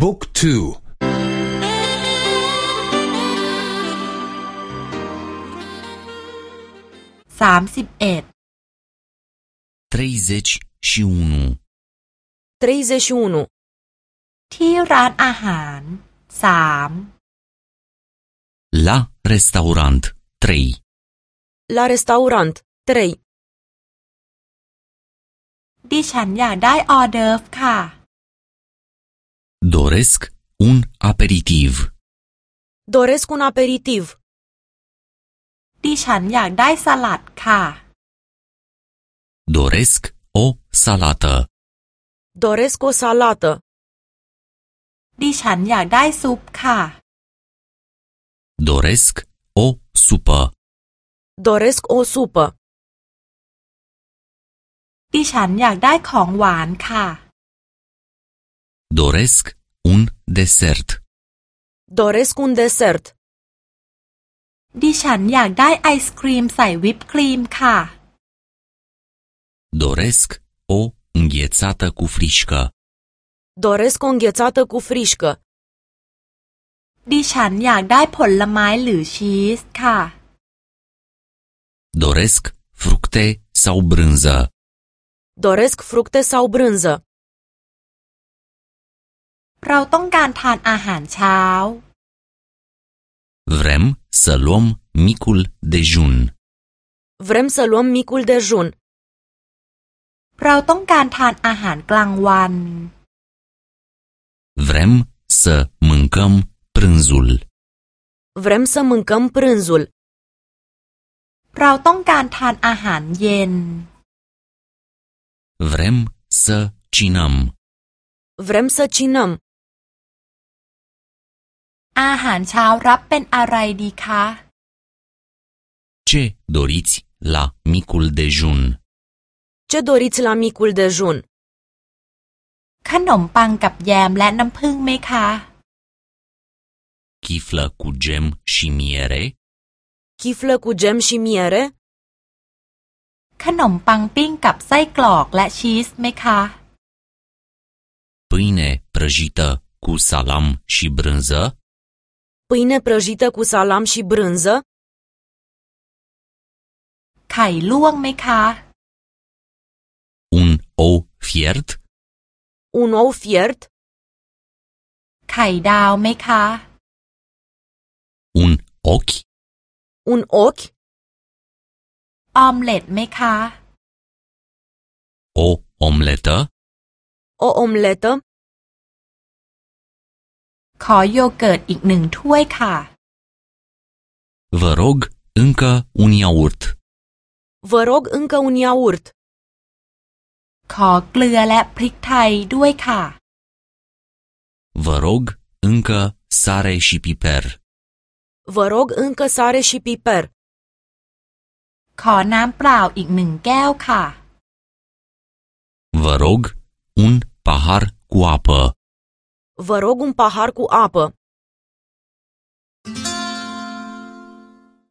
บุ๊กทูสามสิบเอ็ด treizeci și unu 31. ที่ร้านอาหารสาม La restaurant 3 La restaurant 3. ดิฉันอยากได้ออเดิร์ฟค่ะ Doresc un aperitiv. Doresc un aperitiv. ดิฉันอยากได้สลัดค่ะ Doresc o salată. Doresc o salată. ดิฉันอยากได้ซุปค่ะ Doresc o supă. Doresc o supă. ดิฉันอยากได้ของหวานค่ะ Doresc un desert. Doresc un desert. ดิฉันอยากได้ไอศครีมใส่วิปครีมค่ะ Doresc o înghețată cu frișcă. Doresc o înghețată cu frișcă. ดิฉันอยากได้ผลไม้หรือชีสค่ะ Doresc fructe sau brânză. Doresc fructe sau brânză. เราต้องการทานอาหารเช้า Vrem să luăm micul dejun. Vrem să luăm micul dejun. เราต้องการทานอาหารกลางวัน Vrem să mâncăm prânzul. Vrem să mâncăm prânzul. เราต้องการทานอาหารเย็น Vrem să cinăm. Vrem să cinăm. อาหารเช้ารับเป็นอะไรดีคะ Ce doriți la micul dejun? Ce doriți la micul dejun? ขนมปังกับแยมและน้ำผึ้งไหมคะ Chiflă cu gem și miere? Chiflă cu gem și miere? ขนมปังปิ้งกับไส้กรอกและชีสไหมคะ Pâine prăjită cu salam și brânză? Pâine prăjită cu salam și brânză? ไข่ลวกไหมคะ Un ou fiert? Un ou fiert? ไข่ดาวไหมคะ Un ochi? Un ochi? ออมเล็ตไหมคะ O omletă? O omletă? ขอโยเกิร์ตอีกหนึ่งถ้วยค่ะ Vă rog încă un iaurt. Vă rog încă un iaurt. ขอเกลือและพริกไทยด้วยค่ะ Vă rog încă sare și piper. Vă rog încă sare și piper. ขอน้ำเปล่าอีกหนึ่งแก้วค่ะ Vă rog un pahar cu apă. Vă rog un pahar cu apă.